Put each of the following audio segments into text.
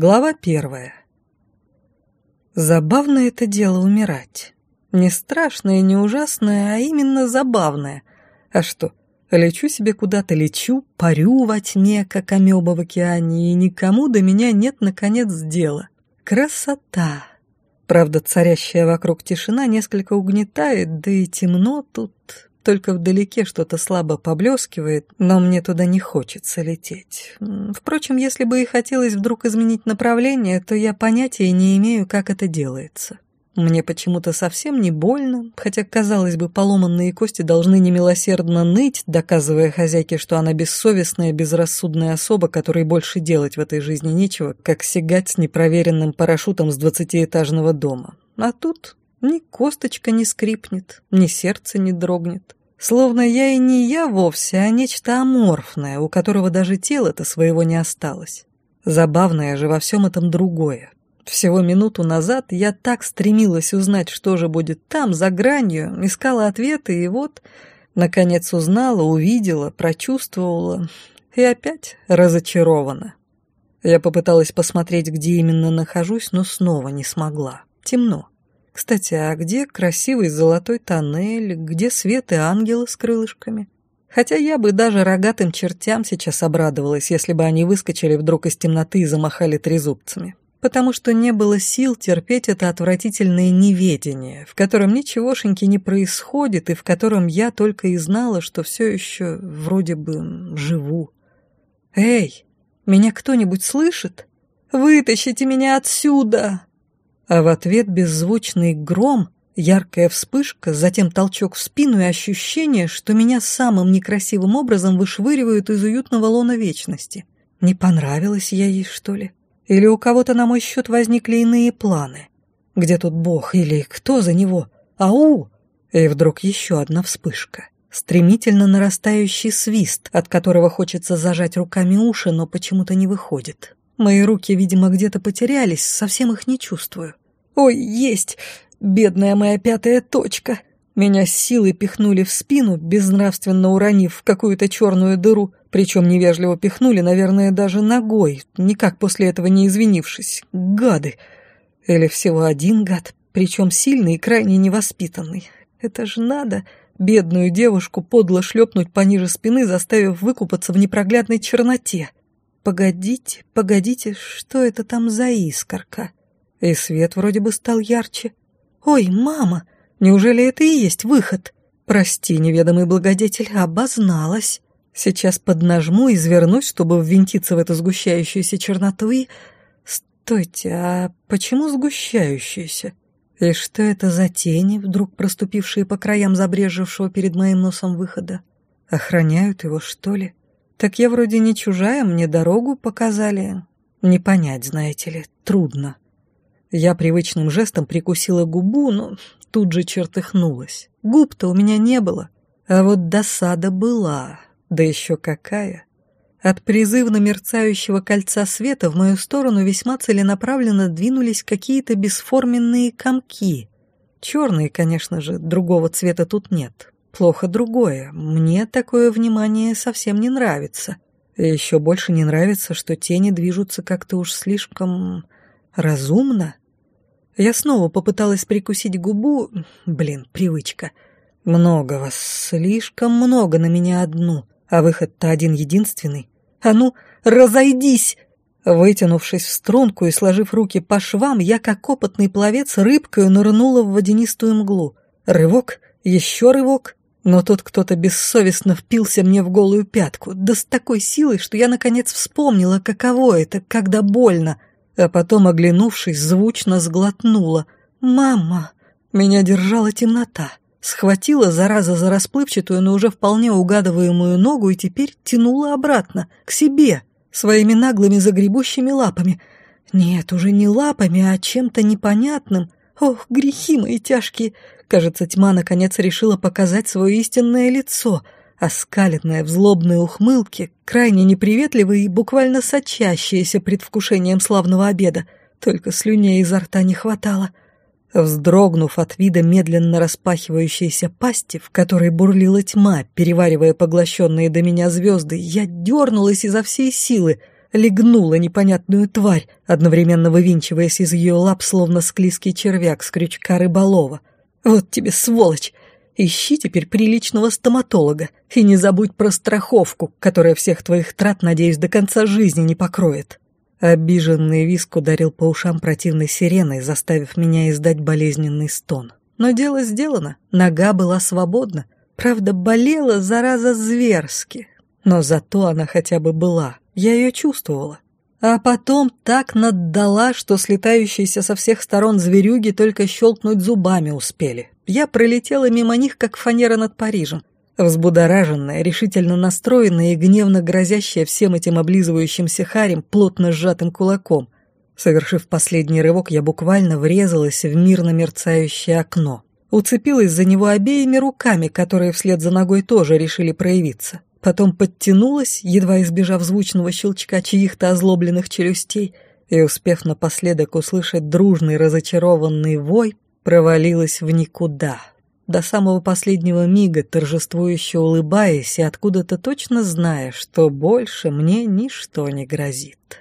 Глава первая. Забавное это дело умирать. Не страшное, не ужасное, а именно забавное. А что, лечу себе куда-то, лечу, парю во тьме, как амеба в океане, и никому до меня нет, наконец, дела. Красота! Правда, царящая вокруг тишина несколько угнетает, да и темно тут, только вдалеке что-то слабо поблескивает, но мне туда не хочется лететь. Впрочем, если бы и хотелось вдруг изменить направление, то я понятия не имею, как это делается. Мне почему-то совсем не больно, хотя, казалось бы, поломанные кости должны немилосердно ныть, доказывая хозяйке, что она бессовестная, безрассудная особа, которой больше делать в этой жизни нечего, как сигать с непроверенным парашютом с двадцатиэтажного дома. А тут ни косточка не скрипнет, ни сердце не дрогнет. Словно я и не я вовсе, а нечто аморфное, у которого даже тела-то своего не осталось. Забавное же во всем этом другое. Всего минуту назад я так стремилась узнать, что же будет там, за гранью, искала ответы, и вот, наконец, узнала, увидела, прочувствовала, и опять разочарована. Я попыталась посмотреть, где именно нахожусь, но снова не смогла. Темно. Кстати, а где красивый золотой тоннель, где свет и ангелы с крылышками? Хотя я бы даже рогатым чертям сейчас обрадовалась, если бы они выскочили вдруг из темноты и замахали трезубцами. Потому что не было сил терпеть это отвратительное неведение, в котором ничегошеньки не происходит и в котором я только и знала, что все еще вроде бы живу. «Эй, меня кто-нибудь слышит? Вытащите меня отсюда!» А в ответ беззвучный гром, яркая вспышка, затем толчок в спину и ощущение, что меня самым некрасивым образом вышвыривают из уютного лона вечности. Не понравилась я ей, что ли? Или у кого-то на мой счет возникли иные планы? Где тут Бог или кто за него? Ау! И вдруг еще одна вспышка. Стремительно нарастающий свист, от которого хочется зажать руками уши, но почему-то не выходит. Мои руки, видимо, где-то потерялись, совсем их не чувствую. Ой, есть! Бедная моя пятая точка! Меня с силой пихнули в спину, безнравственно уронив в какую-то черную дыру, причем невежливо пихнули, наверное, даже ногой, никак после этого не извинившись. Гады! Или всего один гад, причем сильный и крайне невоспитанный. Это же надо бедную девушку подло шлепнуть пониже спины, заставив выкупаться в непроглядной черноте. Погодите, погодите, что это там за искорка? И свет вроде бы стал ярче. Ой, мама, неужели это и есть выход? Прости, неведомый благодетель, обозналась. Сейчас поднажму и извернусь, чтобы ввинтиться в эту сгущающуюся черноту и... Стойте, а почему сгущающуюся? И что это за тени, вдруг проступившие по краям забрежевшего перед моим носом выхода? Охраняют его, что ли? Так я вроде не чужая, мне дорогу показали. Не понять, знаете ли, трудно. Я привычным жестом прикусила губу, но тут же чертыхнулась. Губ-то у меня не было, а вот досада была, да еще какая. От призывно мерцающего кольца света в мою сторону весьма целенаправленно двинулись какие-то бесформенные комки. Черные, конечно же, другого цвета тут нет. Плохо другое. Мне такое внимание совсем не нравится. Еще больше не нравится, что тени движутся как-то уж слишком разумно. Я снова попыталась прикусить губу. Блин, привычка. Много вас, слишком много на меня одну, а выход-то один единственный. А ну, разойдись! Вытянувшись в струнку и сложив руки по швам, я, как опытный пловец, рыбкою нырнула в водянистую мглу. Рывок, еще рывок, но тут кто-то бессовестно впился мне в голую пятку, да с такой силой, что я наконец вспомнила, каково это, когда больно, а потом, оглянувшись, звучно сглотнула. «Мама!» Меня держала темнота. Схватила, зараза, за расплывчатую, но уже вполне угадываемую ногу и теперь тянула обратно, к себе, своими наглыми загребущими лапами. Нет, уже не лапами, а чем-то непонятным. Ох, грехи мои тяжкие! Кажется, тьма наконец решила показать свое истинное лицо — оскаленная в злобной ухмылке, крайне неприветливая и буквально сочащаяся предвкушением славного обеда, только слюней изо рта не хватало. Вздрогнув от вида медленно распахивающейся пасти, в которой бурлила тьма, переваривая поглощенные до меня звезды, я дернулась изо всей силы, легнула непонятную тварь, одновременно вывинчиваясь из ее лап, словно склизкий червяк с крючка рыболова. «Вот тебе, сволочь! Ищи теперь приличного стоматолога и не забудь про страховку, которая всех твоих трат, надеюсь, до конца жизни не покроет». Обиженный виск ударил по ушам противной сиреной, заставив меня издать болезненный стон. Но дело сделано, нога была свободна. Правда, болела, зараза, зверски. Но зато она хотя бы была, я ее чувствовала. А потом так наддала, что слетающиеся со всех сторон зверюги только щелкнуть зубами успели. Я пролетела мимо них, как фанера над Парижем. Взбудораженная, решительно настроенная и гневно грозящая всем этим облизывающимся харем плотно сжатым кулаком. Совершив последний рывок, я буквально врезалась в мирно мерцающее окно. Уцепилась за него обеими руками, которые вслед за ногой тоже решили проявиться. Потом подтянулась, едва избежав звучного щелчка чьих-то озлобленных челюстей, и, успев напоследок услышать дружный разочарованный вой, провалилась в никуда до самого последнего мига, торжествующе улыбаясь и откуда-то точно зная, что больше мне ничто не грозит.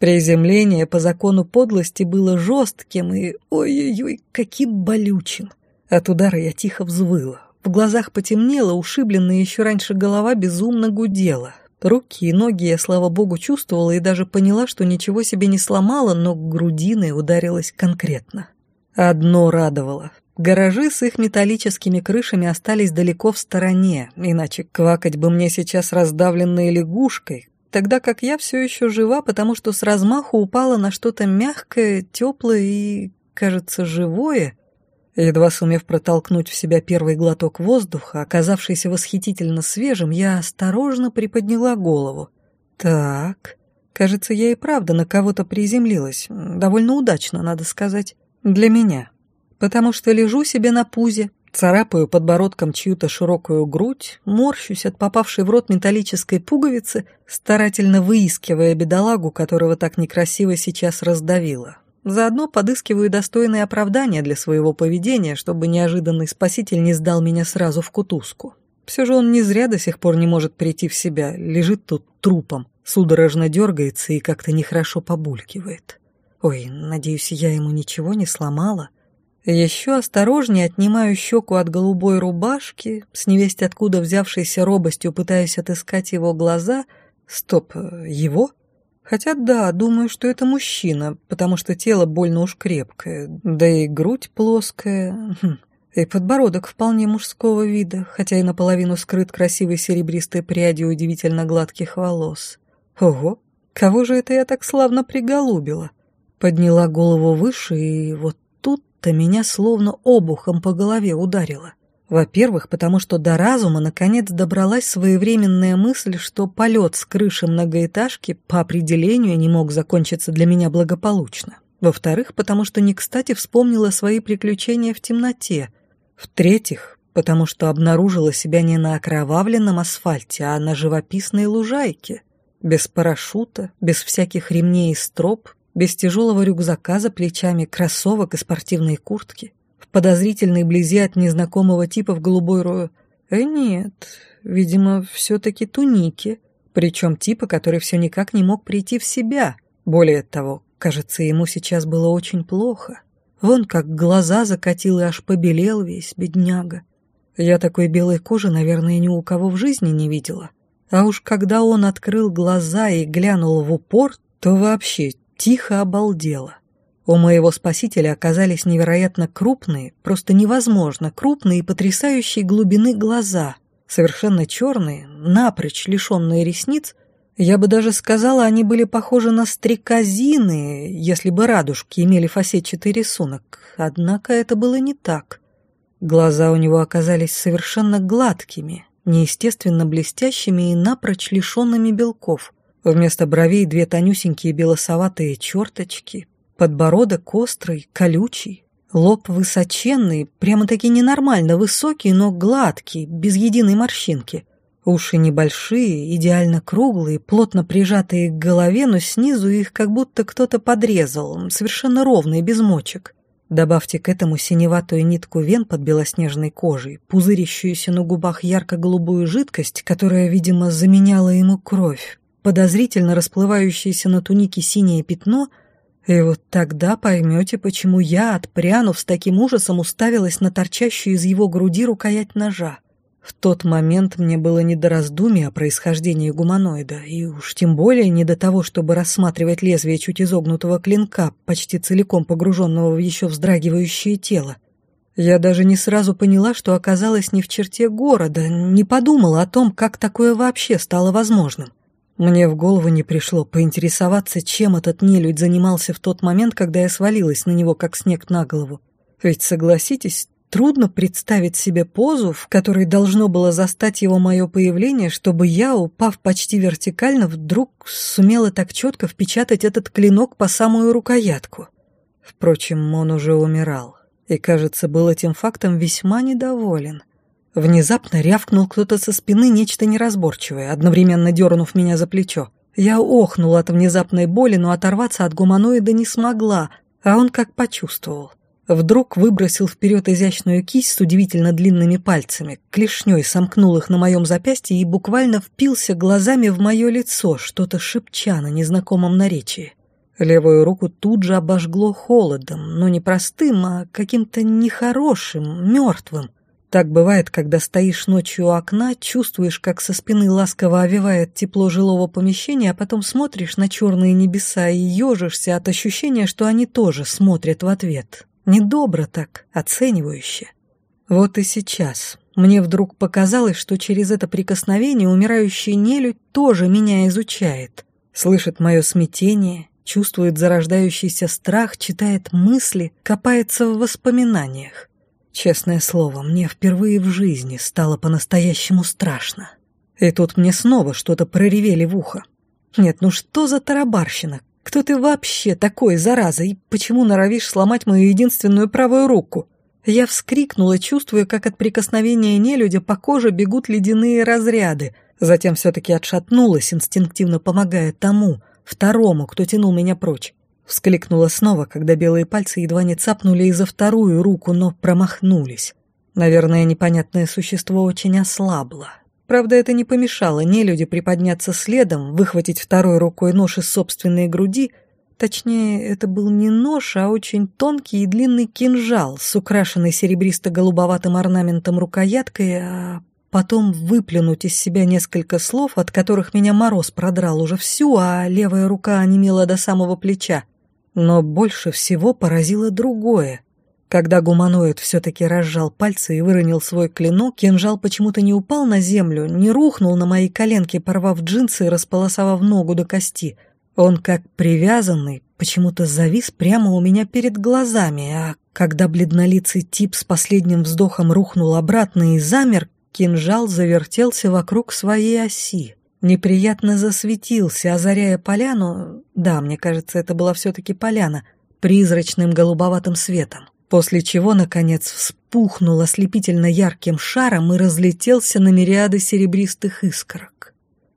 Приземление по закону подлости было жестким и, ой-ой-ой, каким болючим. От удара я тихо взвыла. В глазах потемнело, ушибленная еще раньше голова безумно гудела. Руки и ноги я, слава богу, чувствовала и даже поняла, что ничего себе не сломала, но грудиной ударилась конкретно. Одно радовало. Гаражи с их металлическими крышами остались далеко в стороне, иначе квакать бы мне сейчас раздавленной лягушкой, тогда как я все еще жива, потому что с размаху упала на что-то мягкое, теплое и, кажется, живое. Едва сумев протолкнуть в себя первый глоток воздуха, оказавшийся восхитительно свежим, я осторожно приподняла голову. Так, кажется, я и правда на кого-то приземлилась. Довольно удачно, надо сказать. Для меня потому что лежу себе на пузе, царапаю подбородком чью-то широкую грудь, морщусь от попавшей в рот металлической пуговицы, старательно выискивая бедолагу, которого так некрасиво сейчас раздавило. Заодно подыскиваю достойные оправдания для своего поведения, чтобы неожиданный спаситель не сдал меня сразу в кутузку. Все же он не зря до сих пор не может прийти в себя, лежит тут трупом, судорожно дергается и как-то нехорошо побулькивает. Ой, надеюсь, я ему ничего не сломала. Еще осторожнее отнимаю щеку от голубой рубашки, с невесть откуда взявшейся робостью пытаясь отыскать его глаза. Стоп, его? Хотя да, думаю, что это мужчина, потому что тело больно уж крепкое, да и грудь плоская, хм, и подбородок вполне мужского вида, хотя и наполовину скрыт красивой серебристой прядью удивительно гладких волос. Ого, кого же это я так славно приголубила? Подняла голову выше, и вот тут-то меня словно обухом по голове ударило. Во-первых, потому что до разума наконец добралась своевременная мысль, что полет с крыши многоэтажки по определению не мог закончиться для меня благополучно. Во-вторых, потому что не кстати вспомнила свои приключения в темноте. В-третьих, потому что обнаружила себя не на окровавленном асфальте, а на живописной лужайке. Без парашюта, без всяких ремней и строп, без тяжелого рюкзака за плечами, кроссовок и спортивной куртки, в подозрительной близи от незнакомого типа в голубой рою. Э, нет, видимо, все-таки туники, причем типа, который все никак не мог прийти в себя. Более того, кажется, ему сейчас было очень плохо. Вон как глаза закатил и аж побелел весь, бедняга. Я такой белой кожи, наверное, ни у кого в жизни не видела. А уж когда он открыл глаза и глянул в упор, то вообще тихо обалдела. У моего спасителя оказались невероятно крупные, просто невозможно крупные и потрясающие глубины глаза, совершенно черные, напрочь лишенные ресниц. Я бы даже сказала, они были похожи на стрекозины, если бы радужки имели фасетчатый рисунок. Однако это было не так. Глаза у него оказались совершенно гладкими, неестественно блестящими и напрочь лишенными белков. Вместо бровей две тонюсенькие белосоватые черточки, подбородок острый, колючий, лоб высоченный, прямо-таки ненормально высокий, но гладкий, без единой морщинки. Уши небольшие, идеально круглые, плотно прижатые к голове, но снизу их как будто кто-то подрезал, совершенно ровные, без мочек. Добавьте к этому синеватую нитку вен под белоснежной кожей, пузырящуюся на губах ярко-голубую жидкость, которая, видимо, заменяла ему кровь, подозрительно расплывающееся на тунике синее пятно, и вот тогда поймете, почему я, отпрянув с таким ужасом, уставилась на торчащую из его груди рукоять ножа. В тот момент мне было не до раздумий о происхождении гуманоида, и уж тем более не до того, чтобы рассматривать лезвие чуть изогнутого клинка, почти целиком погруженного в еще вздрагивающее тело. Я даже не сразу поняла, что оказалась не в черте города, не подумала о том, как такое вообще стало возможным. Мне в голову не пришло поинтересоваться, чем этот нелюдь занимался в тот момент, когда я свалилась на него, как снег на голову. Ведь, согласитесь, трудно представить себе позу, в которой должно было застать его мое появление, чтобы я, упав почти вертикально, вдруг сумела так четко впечатать этот клинок по самую рукоятку. Впрочем, он уже умирал и, кажется, был этим фактом весьма недоволен. Внезапно рявкнул кто-то со спины нечто неразборчивое, одновременно дернув меня за плечо. Я охнула от внезапной боли, но оторваться от гуманоида не смогла, а он как почувствовал. Вдруг выбросил вперед изящную кисть с удивительно длинными пальцами, клешней сомкнул их на моем запястье и буквально впился глазами в мое лицо, что-то шепча на незнакомом наречии. Левую руку тут же обожгло холодом, но не простым, а каким-то нехорошим, мертвым. Так бывает, когда стоишь ночью у окна, чувствуешь, как со спины ласково овивает тепло жилого помещения, а потом смотришь на черные небеса и ежишься от ощущения, что они тоже смотрят в ответ. Недобро так, оценивающе. Вот и сейчас. Мне вдруг показалось, что через это прикосновение умирающий нелюдь тоже меня изучает. Слышит мое смятение, чувствует зарождающийся страх, читает мысли, копается в воспоминаниях. Честное слово, мне впервые в жизни стало по-настоящему страшно. И тут мне снова что-то проревели в ухо. Нет, ну что за тарабарщина? Кто ты вообще такой, зараза, и почему норовишь сломать мою единственную правую руку? Я вскрикнула, чувствуя, как от прикосновения нелюдя по коже бегут ледяные разряды, затем все-таки отшатнулась, инстинктивно помогая тому, второму, кто тянул меня прочь. Вскликнула снова, когда белые пальцы едва не цапнули и за вторую руку, но промахнулись. Наверное, непонятное существо очень ослабло. Правда, это не помешало нелюди приподняться следом, выхватить второй рукой нож из собственной груди. Точнее, это был не нож, а очень тонкий и длинный кинжал с украшенной серебристо-голубоватым орнаментом рукояткой, а потом выплюнуть из себя несколько слов, от которых меня мороз продрал уже всю, а левая рука онемела до самого плеча. Но больше всего поразило другое. Когда гуманоид все-таки разжал пальцы и выронил свой клинок, кинжал почему-то не упал на землю, не рухнул на мои коленки, порвав джинсы и располосовав ногу до кости. Он, как привязанный, почему-то завис прямо у меня перед глазами, а когда бледнолицый тип с последним вздохом рухнул обратно и замер, Кинжал завертелся вокруг своей оси. Неприятно засветился, озаряя поляну, да, мне кажется, это была все-таки поляна, призрачным голубоватым светом, после чего, наконец, вспухнул ослепительно ярким шаром и разлетелся на мириады серебристых искорок.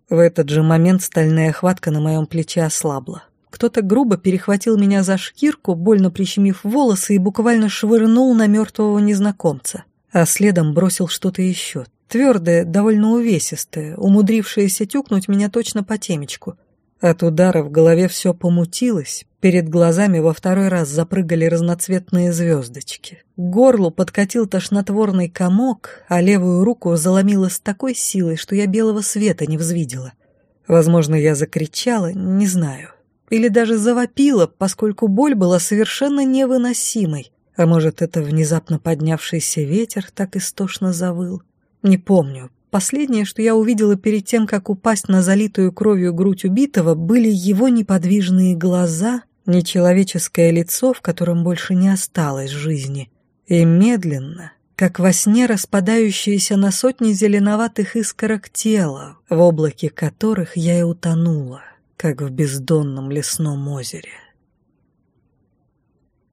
В этот же момент стальная хватка на моем плече ослабла. Кто-то грубо перехватил меня за шкирку, больно прищемив волосы и буквально швырнул на мертвого незнакомца а следом бросил что-то еще, твердое, довольно увесистое, умудрившееся тюкнуть меня точно по темечку. От удара в голове все помутилось, перед глазами во второй раз запрыгали разноцветные звездочки. К горлу подкатил тошнотворный комок, а левую руку заломило с такой силой, что я белого света не взвидела. Возможно, я закричала, не знаю. Или даже завопила, поскольку боль была совершенно невыносимой. А может, это внезапно поднявшийся ветер так истошно завыл? Не помню. Последнее, что я увидела перед тем, как упасть на залитую кровью грудь убитого, были его неподвижные глаза, нечеловеческое лицо, в котором больше не осталось жизни. И медленно, как во сне распадающееся на сотни зеленоватых искорок тела, в облаке которых я и утонула, как в бездонном лесном озере.